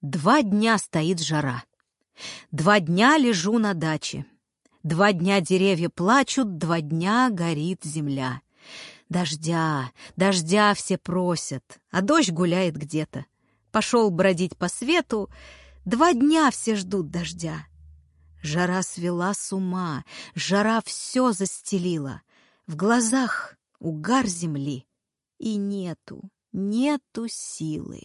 Два дня стоит жара. Два дня лежу на даче. Два дня деревья плачут, два дня горит земля. Дождя, дождя все просят, а дождь гуляет где-то. Пошел бродить по свету, два дня все ждут дождя. Жара свела с ума, жара все застелила. В глазах угар земли, и нету, нету силы.